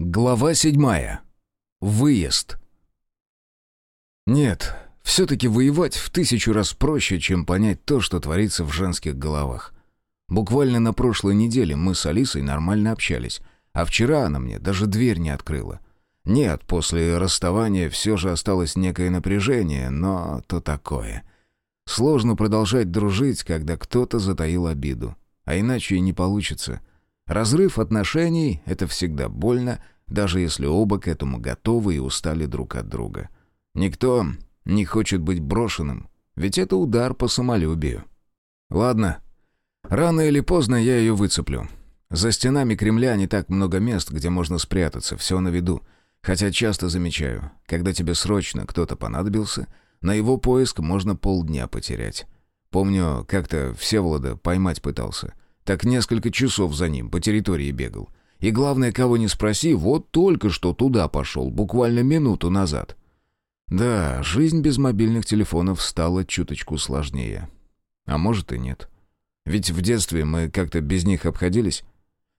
Глава седьмая. Выезд. Нет, все-таки воевать в тысячу раз проще, чем понять то, что творится в женских головах. Буквально на прошлой неделе мы с Алисой нормально общались, а вчера она мне даже дверь не открыла. Нет, после расставания все же осталось некое напряжение, но то такое. Сложно продолжать дружить, когда кто-то затаил обиду. А иначе и не получится. Разрыв отношений — это всегда больно, даже если оба к этому готовы и устали друг от друга. Никто не хочет быть брошенным, ведь это удар по самолюбию. Ладно, рано или поздно я ее выцеплю. За стенами Кремля не так много мест, где можно спрятаться, все на виду. Хотя часто замечаю, когда тебе срочно кто-то понадобился, на его поиск можно полдня потерять. Помню, как-то Всеволода поймать пытался — так несколько часов за ним по территории бегал. И главное, кого не спроси, вот только что туда пошел, буквально минуту назад. Да, жизнь без мобильных телефонов стала чуточку сложнее. А может и нет. Ведь в детстве мы как-то без них обходились.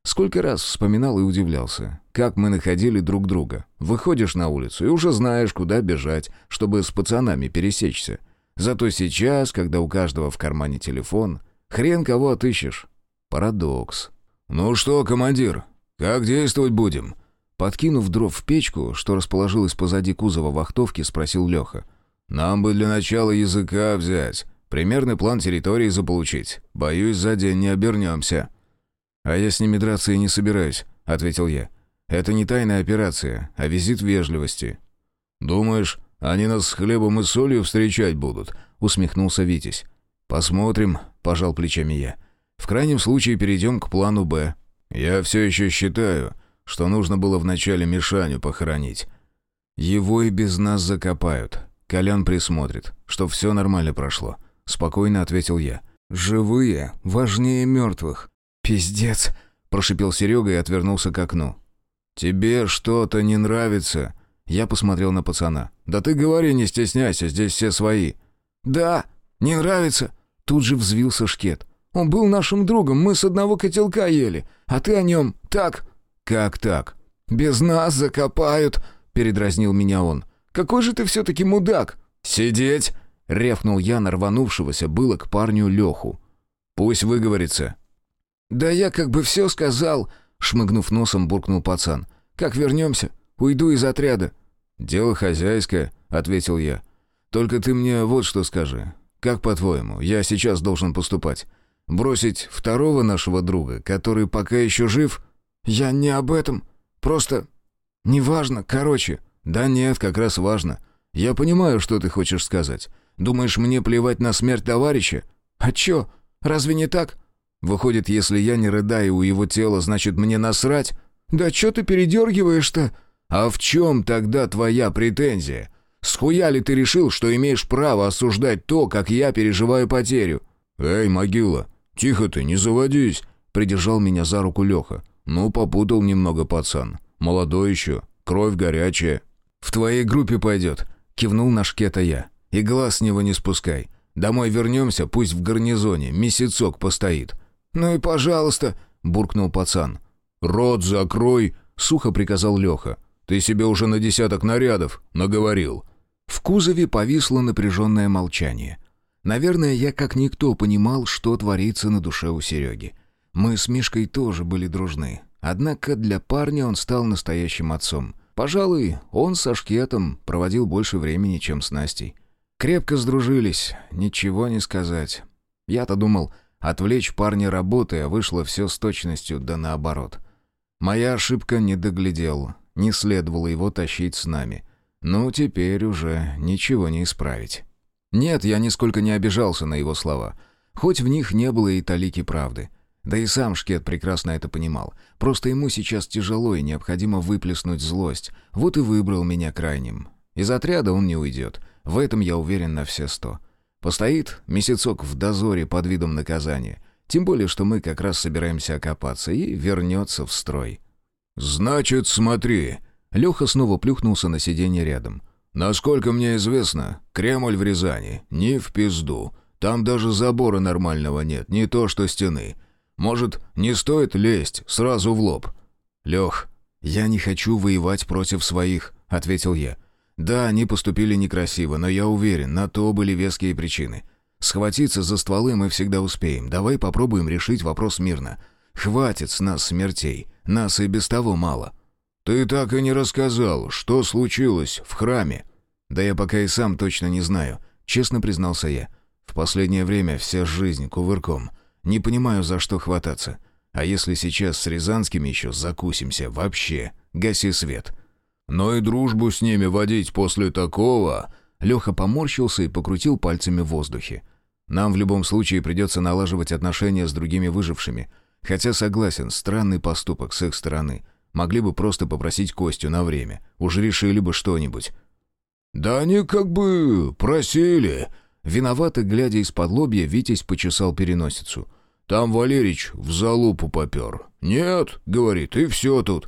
Сколько раз вспоминал и удивлялся, как мы находили друг друга. Выходишь на улицу и уже знаешь, куда бежать, чтобы с пацанами пересечься. Зато сейчас, когда у каждого в кармане телефон, хрен кого отыщешь. Парадокс. «Ну что, командир, как действовать будем?» Подкинув дров в печку, что расположилась позади кузова вахтовки, спросил Леха. «Нам бы для начала языка взять, примерный план территории заполучить. Боюсь, за день не обернемся». «А я с ними драться и не собираюсь», — ответил я. «Это не тайная операция, а визит вежливости». «Думаешь, они нас с хлебом и солью встречать будут?» — усмехнулся Витязь. «Посмотрим», — пожал плечами я. В крайнем случае перейдем к плану «Б». Я все еще считаю, что нужно было вначале Мишаню похоронить. Его и без нас закопают. Колян присмотрит, что все нормально прошло. Спокойно ответил я. Живые важнее мертвых. Пиздец, прошипел Серега и отвернулся к окну. Тебе что-то не нравится? Я посмотрел на пацана. Да ты говори, не стесняйся, здесь все свои. Да, не нравится. Тут же взвился шкет. Он был нашим другом, мы с одного котелка ели, а ты о нем так...» «Как так?» «Без нас закопают», — передразнил меня он. «Какой же ты все-таки мудак!» «Сидеть!» — рявкнул я на рванувшегося было к парню Леху. «Пусть выговорится». «Да я как бы все сказал», — шмыгнув носом, буркнул пацан. «Как вернемся? Уйду из отряда». «Дело хозяйское», — ответил я. «Только ты мне вот что скажи. Как, по-твоему, я сейчас должен поступать? Бросить второго нашего друга, который пока еще жив? Я не об этом. Просто... Неважно, короче. Да нет, как раз важно. Я понимаю, что ты хочешь сказать. Думаешь, мне плевать на смерть товарища? А чё? Разве не так? Выходит, если я не рыдаю у его тела, значит, мне насрать? Да чё ты передергиваешь-то? А в чем тогда твоя претензия? Схуя ли ты решил, что имеешь право осуждать то, как я переживаю потерю? Эй, могила, «Тихо ты, не заводись!» — придержал меня за руку Леха. «Ну, попутал немного пацан. Молодой еще, кровь горячая». «В твоей группе пойдет», — кивнул на шкета я. «И глаз с него не спускай. Домой вернемся, пусть в гарнизоне, месяцок постоит». «Ну и пожалуйста», — буркнул пацан. «Рот закрой», — сухо приказал Леха. «Ты себе уже на десяток нарядов наговорил». В кузове повисло напряженное молчание — Наверное, я как никто понимал, что творится на душе у Сереги. Мы с Мишкой тоже были дружны. Однако для парня он стал настоящим отцом. Пожалуй, он со Шкетом проводил больше времени, чем с Настей. Крепко сдружились, ничего не сказать. Я-то думал, отвлечь парня работой, а вышло все с точностью да наоборот. Моя ошибка не доглядел, не следовало его тащить с нами. Ну, теперь уже ничего не исправить. Нет, я нисколько не обижался на его слова. Хоть в них не было и талики правды. Да и сам Шкет прекрасно это понимал. Просто ему сейчас тяжело и необходимо выплеснуть злость. Вот и выбрал меня крайним. Из отряда он не уйдет. В этом я уверен на все сто. Постоит месяцок в дозоре под видом наказания. Тем более, что мы как раз собираемся окопаться и вернется в строй. «Значит, смотри». Леха снова плюхнулся на сиденье рядом. Насколько мне известно, Кремль в Рязани не в пизду. Там даже забора нормального нет, не то что стены. Может, не стоит лезть сразу в лоб? Лех, «Я не хочу воевать против своих», — ответил я. «Да, они поступили некрасиво, но я уверен, на то были веские причины. Схватиться за стволы мы всегда успеем. Давай попробуем решить вопрос мирно. Хватит с нас смертей. Нас и без того мало». «Ты так и не рассказал, что случилось в храме?» «Да я пока и сам точно не знаю», — честно признался я. «В последнее время вся жизнь кувырком. Не понимаю, за что хвататься. А если сейчас с Рязанскими еще закусимся, вообще, гаси свет». «Но и дружбу с ними водить после такого...» Леха поморщился и покрутил пальцами в воздухе. «Нам в любом случае придется налаживать отношения с другими выжившими. Хотя согласен, странный поступок с их стороны. Могли бы просто попросить Костю на время. Уже решили бы что-нибудь». «Да они как бы просили». Виновато, глядя из-под лобья, Витязь почесал переносицу. «Там Валерич в залупу попер». «Нет», — говорит, — «и все тут».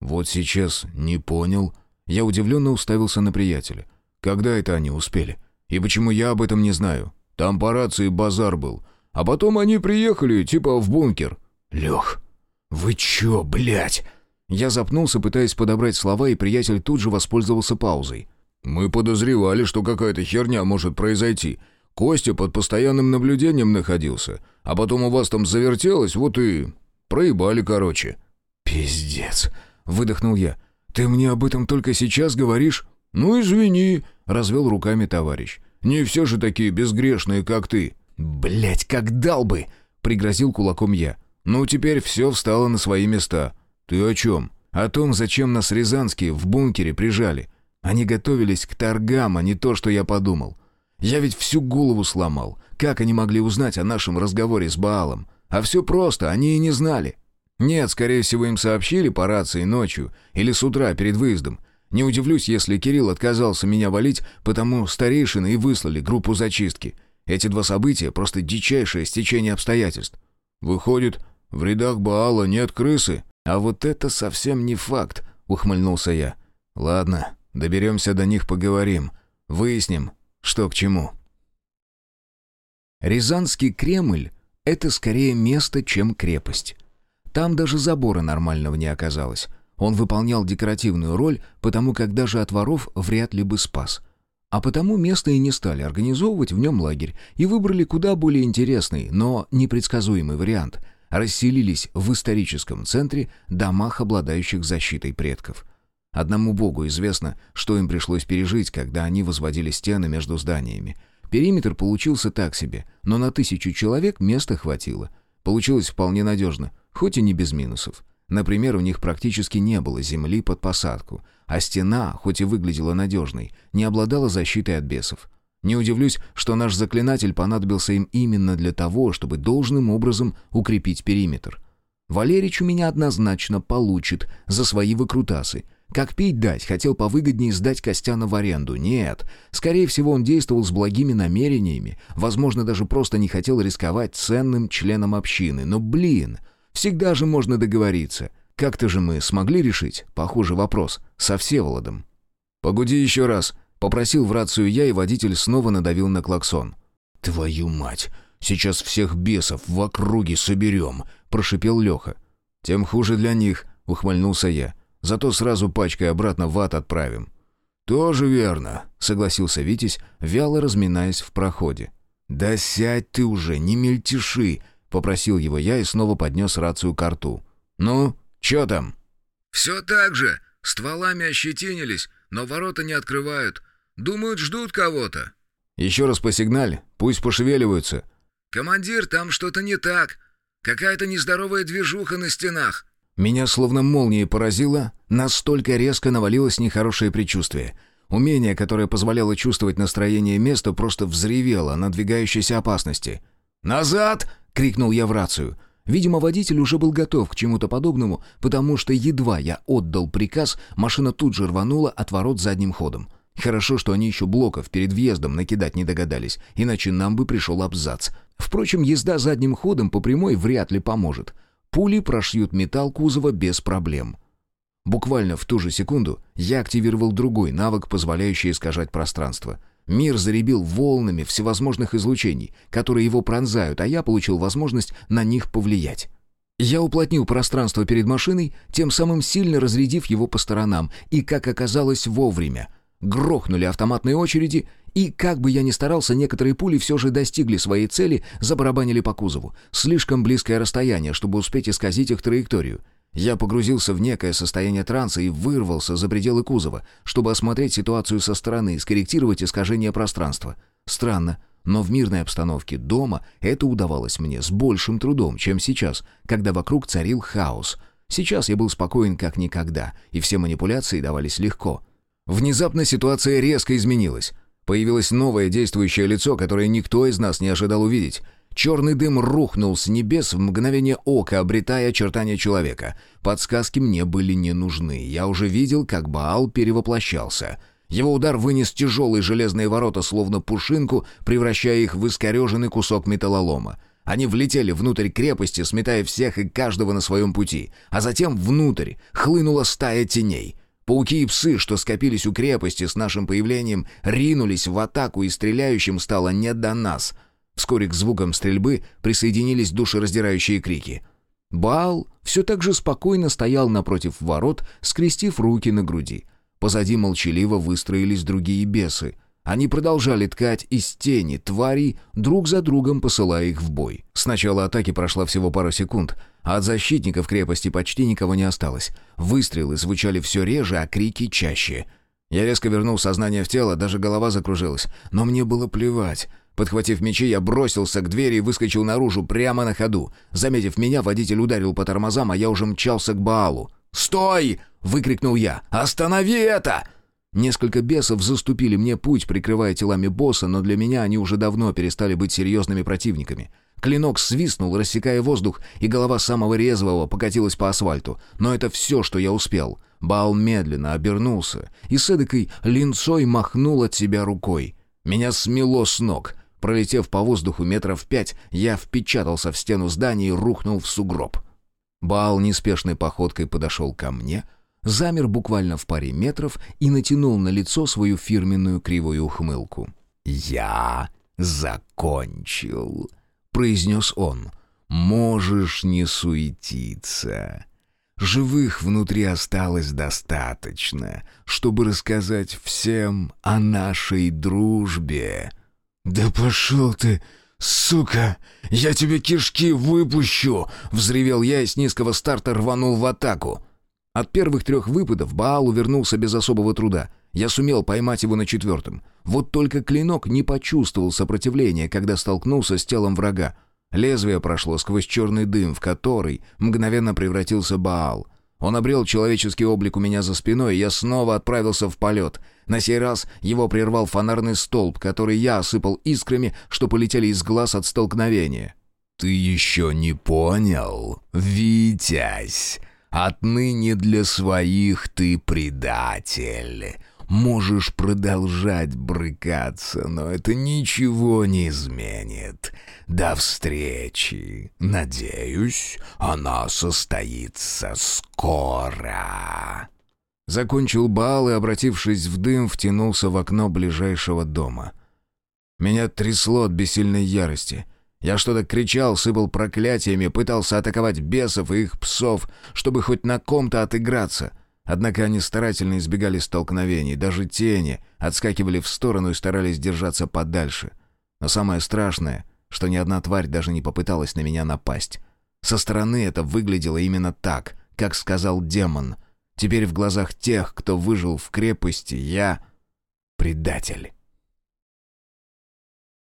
«Вот сейчас не понял». Я удивленно уставился на приятеля. «Когда это они успели? И почему я об этом не знаю? Там по рации базар был. А потом они приехали, типа в бункер». «Лех, вы чё, блядь?» Я запнулся, пытаясь подобрать слова, и приятель тут же воспользовался паузой. «Мы подозревали, что какая-то херня может произойти. Костя под постоянным наблюдением находился. А потом у вас там завертелось, вот и... проебали, короче». «Пиздец», — выдохнул я. «Ты мне об этом только сейчас говоришь?» «Ну, извини», — развел руками товарищ. «Не все же такие безгрешные, как ты». «Блядь, как дал бы!» — пригрозил кулаком я. «Ну, теперь все встало на свои места». «Ты о чем?» «О том, зачем нас рязанские в бункере прижали. Они готовились к торгам, а не то, что я подумал. Я ведь всю голову сломал. Как они могли узнать о нашем разговоре с Баалом? А все просто, они и не знали. Нет, скорее всего, им сообщили по рации ночью или с утра перед выездом. Не удивлюсь, если Кирилл отказался меня валить, потому старейшины и выслали группу зачистки. Эти два события — просто дичайшее стечение обстоятельств. Выходит, в рядах Баала нет крысы? «А вот это совсем не факт», — ухмыльнулся я. «Ладно, доберемся до них, поговорим. Выясним, что к чему». Рязанский Кремль — это скорее место, чем крепость. Там даже забора нормального не оказалось. Он выполнял декоративную роль, потому как даже от воров вряд ли бы спас. А потому место и не стали организовывать в нем лагерь и выбрали куда более интересный, но непредсказуемый вариант — расселились в историческом центре домах, обладающих защитой предков. Одному богу известно, что им пришлось пережить, когда они возводили стены между зданиями. Периметр получился так себе, но на тысячу человек места хватило. Получилось вполне надежно, хоть и не без минусов. Например, у них практически не было земли под посадку, а стена, хоть и выглядела надежной, не обладала защитой от бесов. Не удивлюсь, что наш заклинатель понадобился им именно для того, чтобы должным образом укрепить периметр. Валерич у меня однозначно получит за свои выкрутасы. Как пить дать, хотел повыгоднее сдать Костяна в аренду. Нет, скорее всего, он действовал с благими намерениями, возможно, даже просто не хотел рисковать ценным членом общины. Но, блин, всегда же можно договориться. Как-то же мы смогли решить похожий вопрос со Всеволодом. «Погуди еще раз», Попросил в рацию я, и водитель снова надавил на клаксон. «Твою мать! Сейчас всех бесов в округе соберем!» — прошипел Леха. «Тем хуже для них», — ухмыльнулся я. «Зато сразу пачкой обратно в ад отправим». «Тоже верно», — согласился Витязь, вяло разминаясь в проходе. «Да сядь ты уже, не мельтеши», — попросил его я и снова поднес рацию к рту. «Ну, чё там?» «Все так же. Стволами ощетинились, но ворота не открывают. Думают, ждут кого-то». «Еще раз посигналь, пусть пошевеливаются». «Командир, там что-то не так. Какая-то нездоровая движуха на стенах». Меня словно молнией поразило, настолько резко навалилось нехорошее предчувствие. Умение, которое позволяло чувствовать настроение места, просто взревело надвигающейся опасности. «Назад!» — крикнул я в рацию. Видимо, водитель уже был готов к чему-то подобному, потому что едва я отдал приказ, машина тут же рванула от ворот задним ходом. Хорошо, что они еще блоков перед въездом накидать не догадались, иначе нам бы пришел абзац. Впрочем, езда задним ходом по прямой вряд ли поможет. Пули прошьют металл кузова без проблем. Буквально в ту же секунду я активировал другой навык, позволяющий искажать пространство. Мир заребил волнами всевозможных излучений, которые его пронзают, а я получил возможность на них повлиять. Я уплотнил пространство перед машиной, тем самым сильно разрядив его по сторонам, и, как оказалось, вовремя. Грохнули автоматные очереди, и, как бы я ни старался, некоторые пули все же достигли своей цели, забарабанили по кузову. Слишком близкое расстояние, чтобы успеть исказить их траекторию. Я погрузился в некое состояние транса и вырвался за пределы кузова, чтобы осмотреть ситуацию со стороны и скорректировать искажение пространства. Странно, но в мирной обстановке дома это удавалось мне с большим трудом, чем сейчас, когда вокруг царил хаос. Сейчас я был спокоен как никогда, и все манипуляции давались легко. Внезапно ситуация резко изменилась. Появилось новое действующее лицо, которое никто из нас не ожидал увидеть. Черный дым рухнул с небес в мгновение ока, обретая очертания человека. Подсказки мне были не нужны. Я уже видел, как Баал перевоплощался — его удар вынес тяжелые железные ворота, словно пушинку, превращая их в искореженный кусок металлолома. Они влетели внутрь крепости, сметая всех и каждого на своем пути, а затем внутрь хлынула стая теней. Пауки и псы, что скопились у крепости с нашим появлением, ринулись в атаку, и стреляющим стало не до нас. Вскоре к звукам стрельбы присоединились душераздирающие крики. Баал все так же спокойно стоял напротив ворот, скрестив руки на груди — Позади молчаливо выстроились другие бесы. Они продолжали ткать из тени тварей, друг за другом посылая их в бой. С начала атаки прошла всего пара секунд, а от защитников крепости почти никого не осталось. Выстрелы звучали все реже, а крики чаще. Я резко вернул сознание в тело, даже голова закружилась. Но мне было плевать. Подхватив мечи, я бросился к двери и выскочил наружу прямо на ходу. Заметив меня, водитель ударил по тормозам, а я уже мчался к Баалу. «Стой!» — выкрикнул я. «Останови это!» Несколько бесов заступили мне путь, прикрывая телами босса, но для меня они уже давно перестали быть серьезными противниками. Клинок свистнул, рассекая воздух, и голова самого резвого покатилась по асфальту. Но это все, что я успел. Баал медленно обернулся и с эдакой линцой махнул от себя рукой. Меня смело с ног. Пролетев по воздуху метров пять, я впечатался в стену здания и рухнул в сугроб. Баал неспешной походкой подошел ко мне, замер буквально в паре метров и натянул на лицо свою фирменную кривую ухмылку. «Я закончил», — произнес он. «Можешь не суетиться». Живых внутри осталось достаточно, чтобы рассказать всем о нашей дружбе. «Да пошел ты!» «Сука! Я тебе кишки выпущу!» — взревел я и с низкого старта рванул в атаку. От первых трех выпадов Баал увернулся без особого труда. Я сумел поймать его на четвертом. Вот только клинок не почувствовал сопротивления, когда столкнулся с телом врага. Лезвие прошло сквозь черный дым, в который мгновенно превратился Баал — он обрел человеческий облик у меня за спиной, и я снова отправился в полет. На сей раз его прервал фонарный столб, который я осыпал искрами, что полетели из глаз от столкновения. «Ты еще не понял, Витязь? Отныне для своих ты предатель. Можешь продолжать брыкаться, но это ничего не изменит. До встречи. Надеюсь, она состоится скоро. Закончил бал и, обратившись в дым, втянулся в окно ближайшего дома. Меня трясло от бессильной ярости. Я что-то кричал, сыпал проклятиями, пытался атаковать бесов и их псов, чтобы хоть на ком-то отыграться — Однако они старательно избегали столкновений, даже тени отскакивали в сторону и старались держаться подальше. Но самое страшное, что ни одна тварь даже не попыталась на меня напасть. Со стороны это выглядело именно так, как сказал демон. Теперь в глазах тех, кто выжил в крепости, я предатель.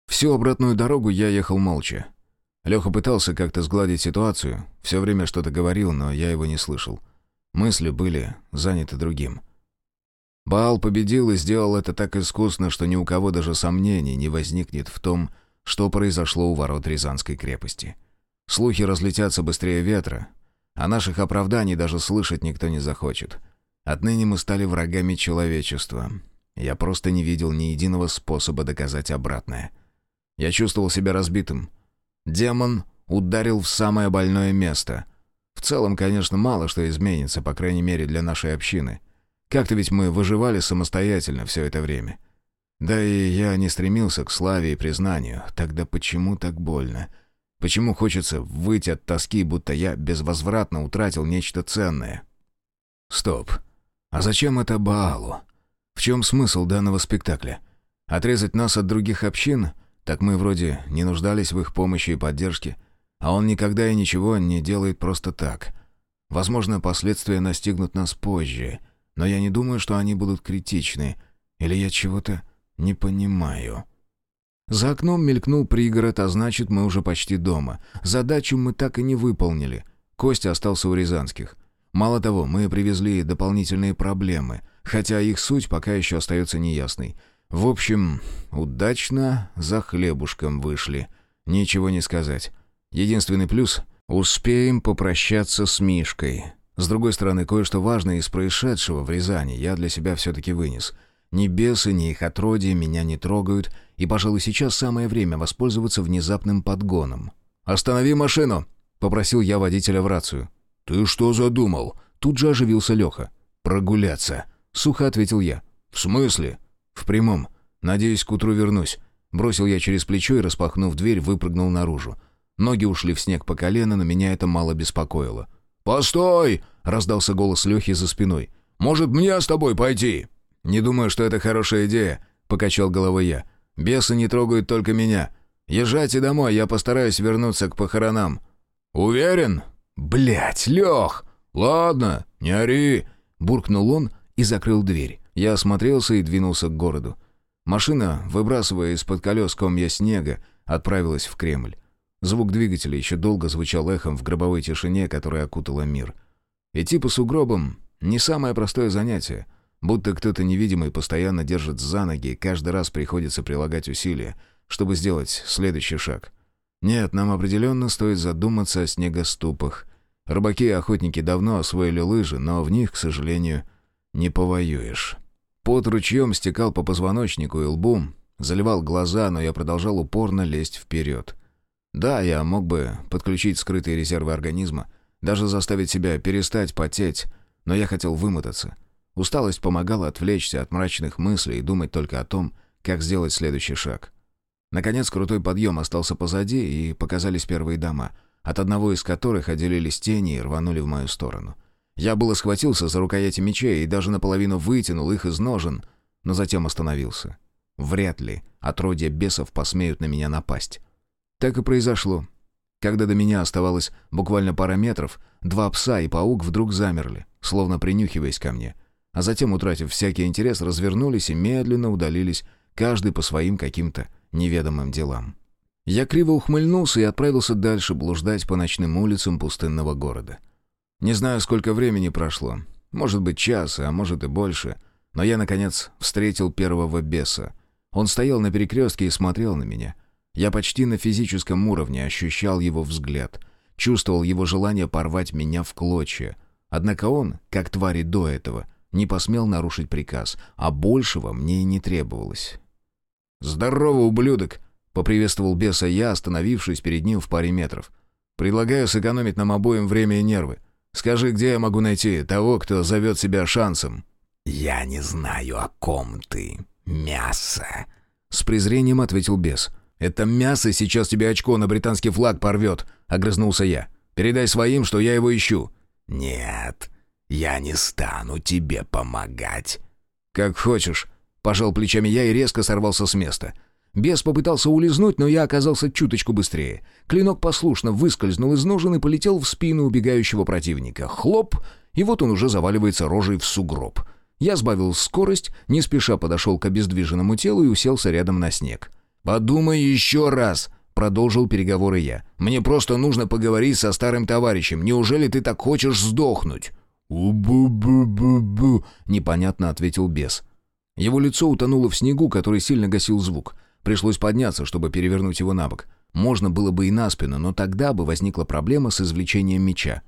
Всю обратную дорогу я ехал молча. Леха пытался как-то сгладить ситуацию, все время что-то говорил, но я его не слышал. Мысли были заняты другим. Баал победил и сделал это так искусно, что ни у кого даже сомнений не возникнет в том, что произошло у ворот Рязанской крепости. Слухи разлетятся быстрее ветра, а наших оправданий даже слышать никто не захочет. Отныне мы стали врагами человечества. Я просто не видел ни единого способа доказать обратное. Я чувствовал себя разбитым. Демон ударил в самое больное место — в целом, конечно, мало что изменится, по крайней мере, для нашей общины. Как-то ведь мы выживали самостоятельно все это время. Да и я не стремился к славе и признанию. Тогда почему так больно? Почему хочется выйти от тоски, будто я безвозвратно утратил нечто ценное? Стоп. А зачем это Баалу? В чем смысл данного спектакля? Отрезать нас от других общин? Так мы вроде не нуждались в их помощи и поддержке. А он никогда и ничего не делает просто так. Возможно, последствия настигнут нас позже. Но я не думаю, что они будут критичны. Или я чего-то не понимаю. За окном мелькнул пригород, а значит, мы уже почти дома. Задачу мы так и не выполнили. Костя остался у Рязанских. Мало того, мы привезли дополнительные проблемы, хотя их суть пока еще остается неясной. В общем, удачно за хлебушком вышли. Ничего не сказать. Единственный плюс — успеем попрощаться с Мишкой. С другой стороны, кое-что важное из происшедшего в Рязани я для себя все-таки вынес — ни бесы, ни их отродья меня не трогают, и, пожалуй, сейчас самое время воспользоваться внезапным подгоном. «Останови машину!» — попросил я водителя в рацию. «Ты что задумал?» Тут же оживился Леха. «Прогуляться», — сухо ответил я. «В смысле?» «В прямом. Надеюсь, к утру вернусь». Бросил я через плечо и, распахнув дверь, выпрыгнул наружу. Ноги ушли в снег по колено, но меня это мало беспокоило. «Постой!» — раздался голос Лехи за спиной. «Может, мне с тобой пойти?» «Не думаю, что это хорошая идея», — покачал головой я. «Бесы не трогают только меня. Езжайте домой, я постараюсь вернуться к похоронам». «Уверен?» «Блядь, Лех!» «Ладно, не ори!» — буркнул он и закрыл дверь. Я осмотрелся и двинулся к городу. Машина, выбрасывая из-под колес комья снега, отправилась в Кремль. Звук двигателя еще долго звучал эхом в гробовой тишине, которая окутала мир. Идти по сугробам — не самое простое занятие — Будто кто-то невидимый постоянно держит за ноги, и каждый раз приходится прилагать усилия, чтобы сделать следующий шаг. Нет, нам определенно стоит задуматься о снегоступах. Рыбаки и охотники давно освоили лыжи, но в них, к сожалению, не повоюешь. Под ручьем стекал по позвоночнику и лбу, заливал глаза, но я продолжал упорно лезть вперед. Да, я мог бы подключить скрытые резервы организма, даже заставить себя перестать потеть, но я хотел вымотаться — Усталость помогала отвлечься от мрачных мыслей и думать только о том, как сделать следующий шаг. Наконец крутой подъем остался позади, и показались первые дома, от одного из которых отделились тени и рванули в мою сторону. Я было схватился за рукояти мечей и даже наполовину вытянул их из ножен, но затем остановился. Вряд ли отродья бесов посмеют на меня напасть. Так и произошло. Когда до меня оставалось буквально пара метров, два пса и паук вдруг замерли, словно принюхиваясь ко мне — а затем, утратив всякий интерес, развернулись и медленно удалились, каждый по своим каким-то неведомым делам. Я криво ухмыльнулся и отправился дальше блуждать по ночным улицам пустынного города. Не знаю, сколько времени прошло. Может быть, час, а может и больше. Но я, наконец, встретил первого беса. Он стоял на перекрестке и смотрел на меня. Я почти на физическом уровне ощущал его взгляд. Чувствовал его желание порвать меня в клочья. Однако он, как твари до этого, не посмел нарушить приказ, а большего мне и не требовалось. «Здорово, ублюдок!» — поприветствовал беса я, остановившись перед ним в паре метров. «Предлагаю сэкономить нам обоим время и нервы. Скажи, где я могу найти того, кто зовет себя шансом?» «Я не знаю, о ком ты. Мясо!» С презрением ответил бес. «Это мясо сейчас тебе очко на британский флаг порвет», — огрызнулся я. «Передай своим, что я его ищу». «Нет, я не стану тебе помогать». «Как хочешь», — пожал плечами я и резко сорвался с места. Бес попытался улизнуть, но я оказался чуточку быстрее. Клинок послушно выскользнул из ножен и полетел в спину убегающего противника. Хлоп! И вот он уже заваливается рожей в сугроб. Я сбавил скорость, не спеша подошел к обездвиженному телу и уселся рядом на снег. «Подумай еще раз!» — продолжил переговоры я. «Мне просто нужно поговорить со старым товарищем. Неужели ты так хочешь сдохнуть?» «У-бу-бу-бу-бу», — непонятно ответил бес. Его лицо утонуло в снегу, который сильно гасил звук. Пришлось подняться, чтобы перевернуть его на бок. Можно было бы и на спину, но тогда бы возникла проблема с извлечением меча.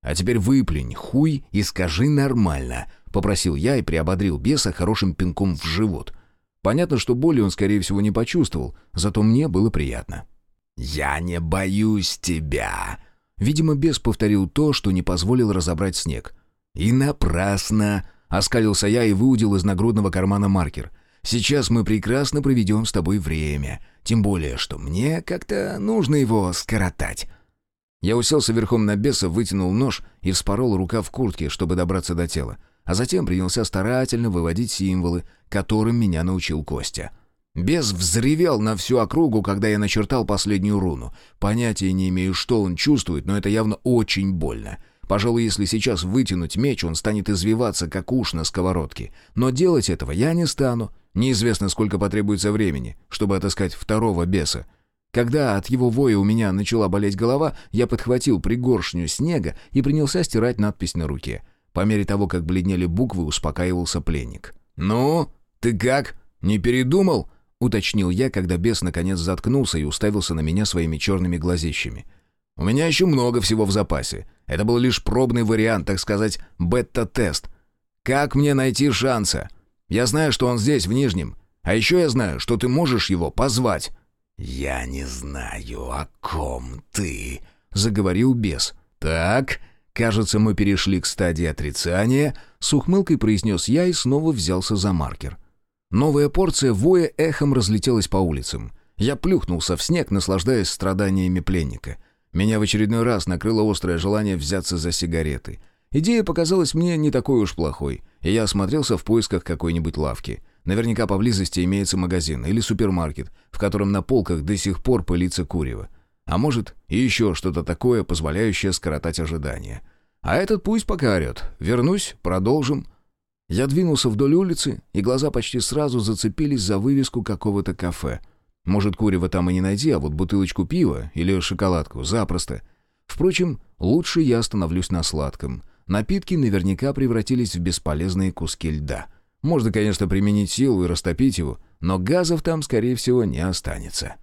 «А теперь выплюнь, хуй, и скажи нормально», — попросил я и приободрил беса хорошим пинком в живот. Понятно, что боли он, скорее всего, не почувствовал, зато мне было приятно. «Я не боюсь тебя», Видимо, бес повторил то, что не позволил разобрать снег. «И напрасно!» — оскалился я и выудил из нагрудного кармана маркер. Сейчас мы прекрасно проведем с тобой время, тем более, что мне как-то нужно его скоротать». Я уселся верхом на беса, вытянул нож и вспорол рукав куртки, чтобы добраться до тела, а затем принялся старательно выводить символы, которым меня научил Костя. Бес взревел на всю округу, когда я начертал последнюю руну. Понятия не имею, что он чувствует, но это явно очень больно. Пожалуй, если сейчас вытянуть меч, он станет извиваться, как уж на сковородке. Но делать этого я не стану. Неизвестно, сколько потребуется времени, чтобы отыскать второго беса. Когда от его воя у меня начала болеть голова, я подхватил пригоршню снега и принялся стирать надпись на руке. По мере того, как бледнели буквы, успокаивался пленник. «Ну, ты как? Не передумал?» — уточнил я, когда бес наконец заткнулся и уставился на меня своими черными глазищами. «У меня еще много всего в запасе. Это был лишь пробный вариант, так сказать, бета-тест. Как мне найти шанса? Я знаю, что он здесь, в Нижнем. А еще я знаю, что ты можешь его позвать». «Я не знаю, о ком ты», — заговорил бес. «Так, кажется, мы перешли к стадии отрицания», — с ухмылкой произнес я и снова взялся за маркер. Новая порция воя эхом разлетелась по улицам. Я плюхнулся в снег, наслаждаясь страданиями пленника. Меня в очередной раз накрыло острое желание взяться за сигареты. Идея показалась мне не такой уж плохой, и я осмотрелся в поисках какой-нибудь лавки. Наверняка поблизости имеется магазин или супермаркет, в котором на полках до сих пор пылится курево. А может, и еще что-то такое, позволяющее скоротать ожидания. А этот пусть пока орет. Вернусь, продолжим. Я двинулся вдоль улицы, и глаза почти сразу зацепились за вывеску какого-то кафе. Может, курева там и не найти, а вот бутылочку пива или шоколадку запросто. Впрочем, лучше я остановлюсь на сладком. Напитки наверняка превратились в бесполезные куски льда — можно, конечно, применить силу и растопить его, но газов там, скорее всего, не останется.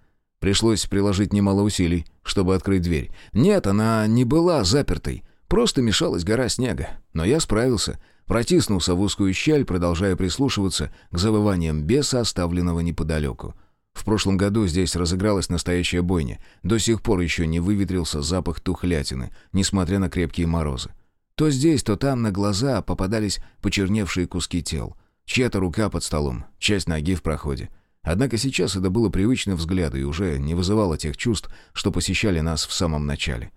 Пришлось приложить немало усилий, чтобы открыть дверь. Нет, она не была запертой, просто мешалась гора снега. Но я справился, протиснулся в узкую щель, продолжая прислушиваться к завываниям беса, оставленного неподалеку. В прошлом году здесь разыгралась настоящая бойня. До сих пор еще не выветрился запах тухлятины, несмотря на крепкие морозы. То здесь, то там на глаза попадались почерневшие куски тел — Чья-то рука под столом, часть ноги в проходе. Однако сейчас это было привычным взгляду и уже не вызывало тех чувств, что посещали нас в самом начале.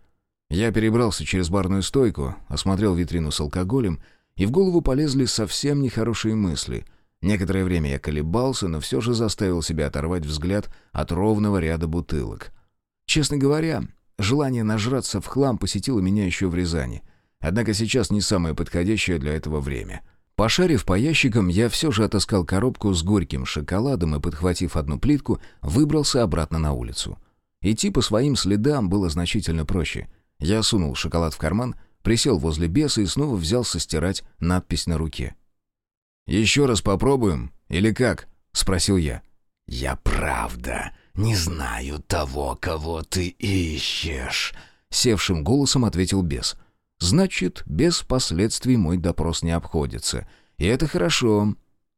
Я перебрался через барную стойку, осмотрел витрину с алкоголем, и в голову полезли совсем нехорошие мысли. Некоторое время я колебался, но все же заставил себя оторвать взгляд от ровного ряда бутылок. Честно говоря, желание нажраться в хлам посетило меня еще в Рязани. Однако сейчас не самое подходящее для этого время — Пошарив по ящикам, я все же отыскал коробку с горьким шоколадом и, подхватив одну плитку, выбрался обратно на улицу. Идти по своим следам было значительно проще. Я сунул шоколад в карман, присел возле беса и снова взялся стирать надпись на руке. «Еще раз попробуем? Или как?» — спросил я. «Я правда не знаю того, кого ты ищешь», — севшим голосом ответил бес — Значит, без последствий мой допрос не обходится. И это хорошо.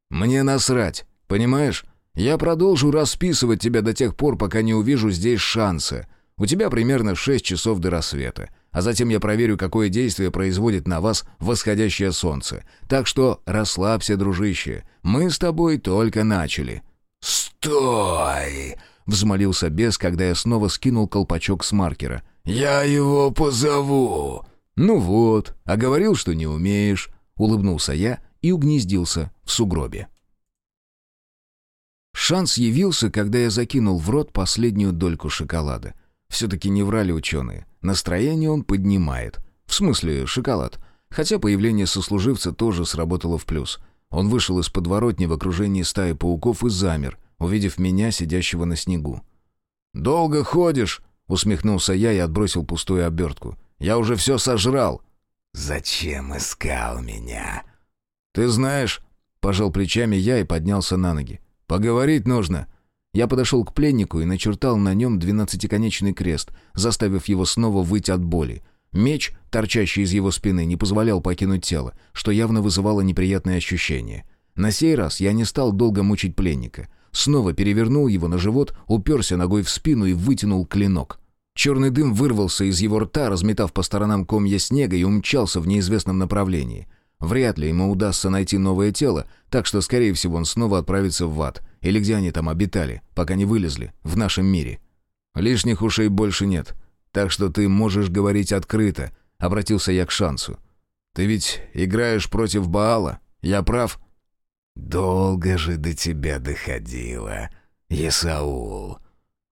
Мне насрать, понимаешь? Я продолжу расписывать тебя до тех пор, пока не увижу здесь шанса. У тебя примерно шесть часов до рассвета. А затем я проверю, какое действие производит на вас восходящее солнце. Так что расслабься, дружище. Мы с тобой только начали». «Стой!» — взмолился бес, когда я снова скинул колпачок с маркера. «Я его позову!» «Ну вот, а говорил, что не умеешь», — улыбнулся я и угнездился в сугробе. Шанс явился, когда я закинул в рот последнюю дольку шоколада. Все-таки не врали ученые. Настроение он поднимает. В смысле, шоколад. Хотя появление сослуживца тоже сработало в плюс. Он вышел из подворотни в окружении стаи пауков и замер, увидев меня, сидящего на снегу. «Долго ходишь?» — усмехнулся я и отбросил пустую обертку. Я уже все сожрал». «Зачем искал меня?» «Ты знаешь...» — пожал плечами я и поднялся на ноги. «Поговорить нужно». Я подошел к пленнику и начертал на нем двенадцатиконечный крест, заставив его снова выйти от боли. Меч, торчащий из его спины, не позволял покинуть тело, что явно вызывало неприятные ощущения. На сей раз я не стал долго мучить пленника. Снова перевернул его на живот, уперся ногой в спину и вытянул клинок. Черный дым вырвался из его рта, разметав по сторонам комья снега и умчался в неизвестном направлении. Вряд ли ему удастся найти новое тело, так что, скорее всего, он снова отправится в ад. Или где они там обитали, пока не вылезли, в нашем мире. Лишних ушей больше нет. Так что ты можешь говорить открыто, — обратился я к Шансу. Ты ведь играешь против Баала, я прав?» «Долго же до тебя доходило, Исаул».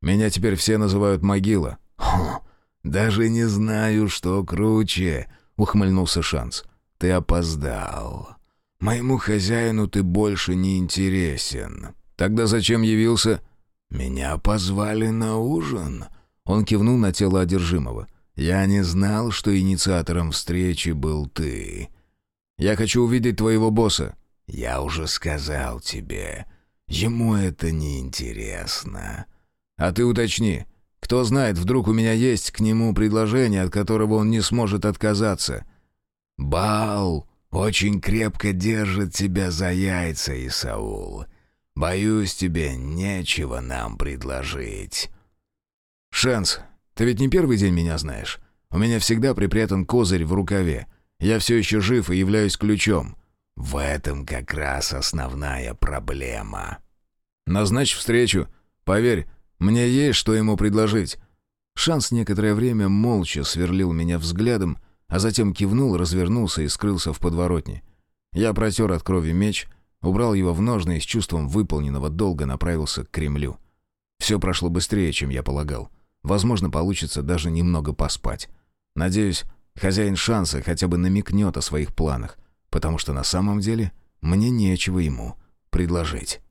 «Меня теперь все называют Могила». «Хм, даже не знаю, что круче», — ухмыльнулся Шанс. «Ты опоздал. Моему хозяину ты больше не интересен». «Тогда зачем явился?» «Меня позвали на ужин». Он кивнул на тело одержимого. «Я не знал, что инициатором встречи был ты». «Я хочу увидеть твоего босса». «Я уже сказал тебе. Ему это не интересно. «А ты уточни. Кто знает, вдруг у меня есть к нему предложение, от которого он не сможет отказаться». «Бал очень крепко держит тебя за яйца, Исаул. Боюсь, тебе нечего нам предложить». «Шанс, ты ведь не первый день меня знаешь. У меня всегда припрятан козырь в рукаве. Я все еще жив и являюсь ключом». «В этом как раз основная проблема». «Назначь встречу. Поверь, мне есть что ему предложить». Шанс некоторое время молча сверлил меня взглядом, а затем кивнул, развернулся и скрылся в подворотне. Я протер от крови меч, убрал его в ножны и с чувством выполненного долга направился к Кремлю. Все прошло быстрее, чем я полагал. Возможно, получится даже немного поспать. Надеюсь, хозяин шанса хотя бы намекнет о своих планах, потому что на самом деле мне нечего ему предложить.